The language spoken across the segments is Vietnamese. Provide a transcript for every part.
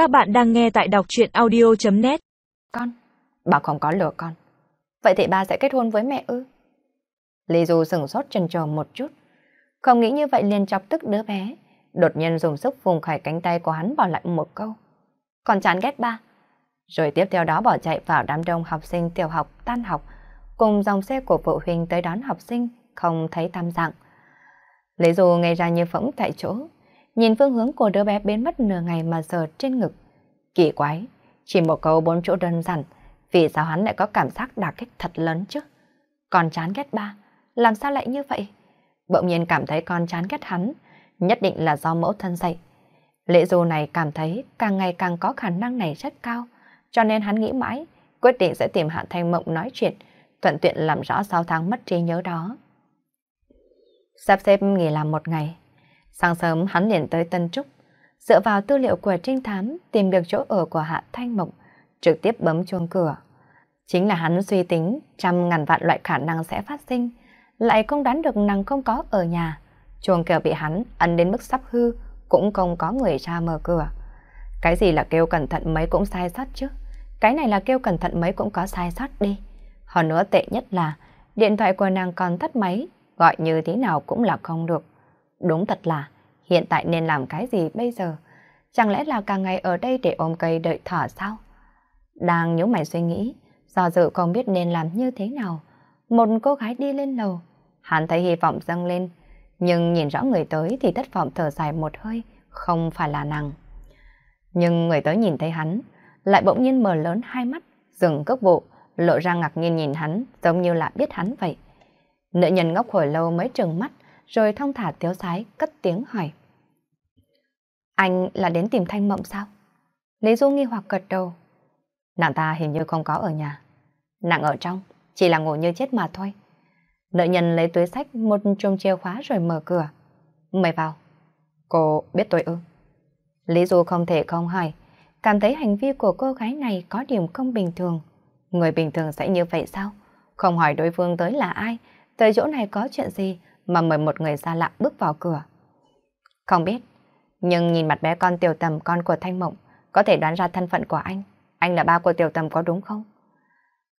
Các bạn đang nghe tại đọc chuyện audio.net Con, bà không có lừa con. Vậy thì ba sẽ kết hôn với mẹ ư? Lý Du sừng sốt chần chờ một chút. Không nghĩ như vậy liền chọc tức đứa bé. Đột nhiên dùng sức vùng khỏi cánh tay của hắn bỏ lại một câu. Con chán ghét ba. Rồi tiếp theo đó bỏ chạy vào đám đông học sinh tiểu học tan học cùng dòng xe của phụ huynh tới đón học sinh không thấy tam dạng. Lý Du ngay ra như phỗng tại chỗ, nhìn phương hướng của đứa bé biến mất nửa ngày mà giờ trên ngực. Kỳ quái, chỉ một câu bốn chỗ đơn giản, vì sao hắn lại có cảm giác đả kích thật lớn chứ? Còn chán ghét ba, làm sao lại như vậy? Bỗng nhiên cảm thấy con chán ghét hắn, nhất định là do mẫu thân dạy. lễ Du này cảm thấy càng ngày càng có khả năng này rất cao, cho nên hắn nghĩ mãi, quyết định sẽ tìm Hạ Thanh Mộng nói chuyện, thuận tiện làm rõ 6 tháng mất trí nhớ đó. Sắp xếp nghỉ làm một ngày, sáng sớm hắn liền tới Tân Trúc, dựa vào tư liệu của trinh thám tìm được chỗ ở của Hạ Thanh Mộng, trực tiếp bấm chuông cửa. Chính là hắn suy tính trăm ngàn vạn loại khả năng sẽ phát sinh, lại không đoán được nàng không có ở nhà. Chuông cửa bị hắn ấn đến mức sắp hư, cũng không có người ra mở cửa. Cái gì là kêu cẩn thận mấy cũng sai sót chứ. Cái này là kêu cẩn thận mấy cũng có sai sót đi. Hơn nữa tệ nhất là điện thoại của nàng còn tắt máy, gọi như thế nào cũng là không được. Đúng thật là hiện tại nên làm cái gì bây giờ? Chẳng lẽ là cả ngày ở đây để ôm cây đợi thở sao? Đang nhíu mày suy nghĩ, do dự không biết nên làm như thế nào. Một cô gái đi lên lầu, hắn thấy hy vọng dâng lên, nhưng nhìn rõ người tới thì thất vọng thở dài một hơi, không phải là nàng. Nhưng người tới nhìn thấy hắn, lại bỗng nhiên mở lớn hai mắt, dừng cước bộ, lộ ra ngạc nhiên nhìn hắn, giống như là biết hắn vậy. Nữ nhân ngốc hồi lâu mới trừng mắt, rồi thong thả tiếu sái, cất tiếng hỏi. Anh là đến tìm Thanh Mộng sao? Lý Du nghi hoặc gật đầu. Nàng ta hình như không có ở nhà. Nàng ở trong, chỉ là ngủ như chết mà thôi. Nữ nhân lấy túi sách một chùm chìa khóa rồi mở cửa. Mời vào. Cô biết tôi ư? Lý Du không thể không hỏi, cảm thấy hành vi của cô gái này có điểm không bình thường. Người bình thường sẽ như vậy sao? Không hỏi đối phương tới là ai, tới chỗ này có chuyện gì mà mời một người xa lạ bước vào cửa. Không biết, nhưng nhìn mặt bé con tiểu tầm con của Thanh Mộng, có thể đoán ra thân phận của anh. Anh là ba của tiểu tầm có đúng không?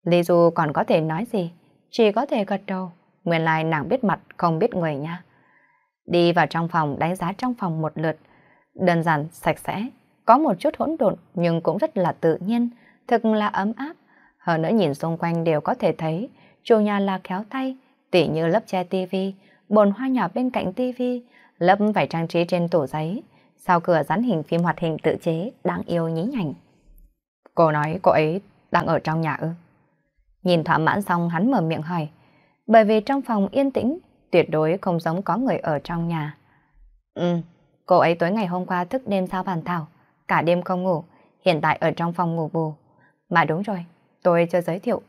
Lý Du còn có thể nói gì? Chỉ có thể gật đầu. Nguyên lai nàng biết mặt không biết người nha. Đi vào trong phòng đánh giá trong phòng một lượt. Đơn giản, sạch sẽ, có một chút hỗn độn nhưng cũng rất là tự nhiên, thực là ấm áp. Hơn nữa nhìn xung quanh đều có thể thấy chủ nhà là khéo tay, tỉ như lớp che tivi, bồn hoa nhỏ bên cạnh tivi, lớp vải trang trí trên tủ giấy, sau cửa dán hình phim hoạt hình tự chế đáng yêu nhí nhảnh. Cô nói cô ấy đang ở trong nhà ư? Nhìn thỏa mãn xong hắn mở miệng hỏi, bởi vì trong phòng yên tĩnh, tuyệt đối không giống có người ở trong nhà. Ừ, cô ấy tối ngày hôm qua thức đêm sao bàn thảo, cả đêm không ngủ, hiện tại ở trong phòng ngủ bù. Mà đúng rồi, tôi chưa giới thiệu.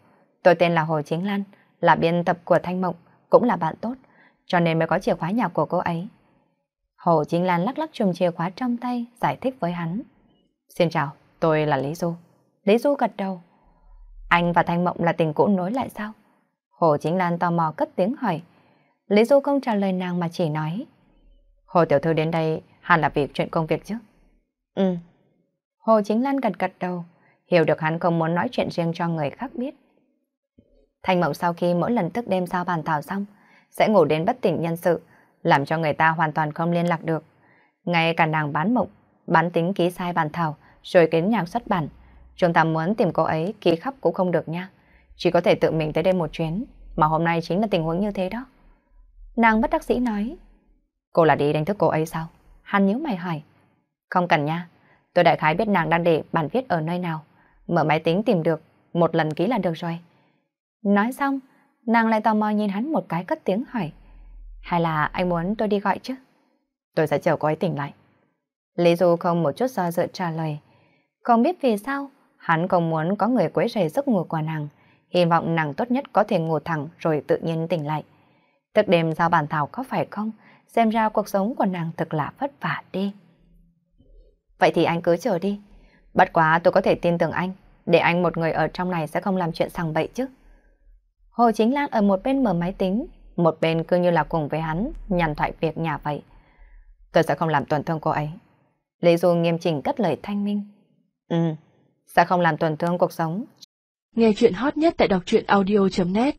Tôi tên là Hồ Chính Lan, là biên tập của Thanh Mộng, cũng là bạn tốt, cho nên mới có chìa khóa nhà của cô ấy. Hồ Chính Lan lắc lắc chùm chìa khóa trong tay, giải thích với hắn. Xin chào, tôi là Lý Du. Lý Du gật đầu. Anh và Thanh Mộng là tình cũ nối lại sao? Hồ Chính Lan tò mò cất tiếng hỏi. Lý Du không trả lời nàng mà chỉ nói. Hồ Tiểu Thư đến đây hẳn là việc chuyện công việc chứ? Ừ. Hồ Chính Lan gật gật đầu hiểu được hắn không muốn nói chuyện riêng cho người khác biết. Thanh Mộng sau khi mỗi lần thức đêm sao bàn thảo xong, sẽ ngủ đến bất tỉnh nhân sự, làm cho người ta hoàn toàn không liên lạc được. Ngay cả nàng bán mộng, bán tính ký sai bàn thảo, rồi đến nhà xuất bản. Chúng ta muốn tìm cô ấy ký khắp cũng không được nha. Chỉ có thể tự mình tới đây một chuyến, mà hôm nay chính là tình huống như thế đó. Nàng bất đắc sĩ nói, cô là đi đánh thức cô ấy sao? Hắn nhíu mày hỏi. Không cần nha, tôi đại khái biết nàng đang để bản viết ở nơi nào mở máy tính tìm được, một lần ký là được rồi. Nói xong, nàng lại tò mò nhìn hắn một cái cất tiếng hỏi. Hay là anh muốn tôi đi gọi chứ? Tôi sẽ chờ cô ấy tỉnh lại. Lý Du không một chút do dự trả lời. Không biết vì sao, hắn không muốn có người quấy rầy giấc ngủ của nàng. Hy vọng nàng tốt nhất có thể ngủ thẳng rồi tự nhiên tỉnh lại. Tức đêm giao bản thảo có phải không? Xem ra cuộc sống của nàng thật là vất vả đi. Vậy thì anh cứ chờ đi. Bất quá tôi có thể tin tưởng anh, để anh một người ở trong này sẽ không làm chuyện sằng bậy chứ. Hồ Chính Lan ở một bên mở máy tính, một bên cứ như là cùng với hắn, nhàn thoại việc nhà vậy. Tôi sẽ không làm tổn thương cô ấy. Lý Du nghiêm chỉnh cất lời thanh minh, Ừ, sẽ không làm tổn thương cuộc sống. Nghe chuyện hot nhất tại đọc truyện audio.net